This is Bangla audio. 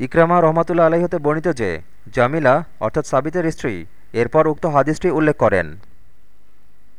ইকরামা রহমাতুল্লা আলাই হতে বর্ণিত যে, জামিলা, অর্থাৎ সাবিতের স্ত্রী, এরপর উক্ত হাদিসটি উল্লেখ করেন।